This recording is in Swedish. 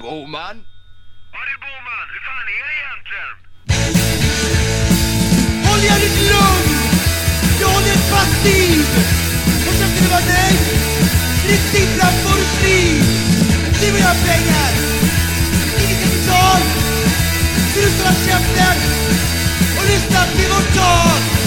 Boman? Ja, det är Boman. Hur fan är det egentligen? Håll jävligt lugn! Jag håller passiv! Och sen ska det vara nej! framför får du och jag vill ha pengar! Inget kapital! Du ska hålla käften och lyssna till vårt tal!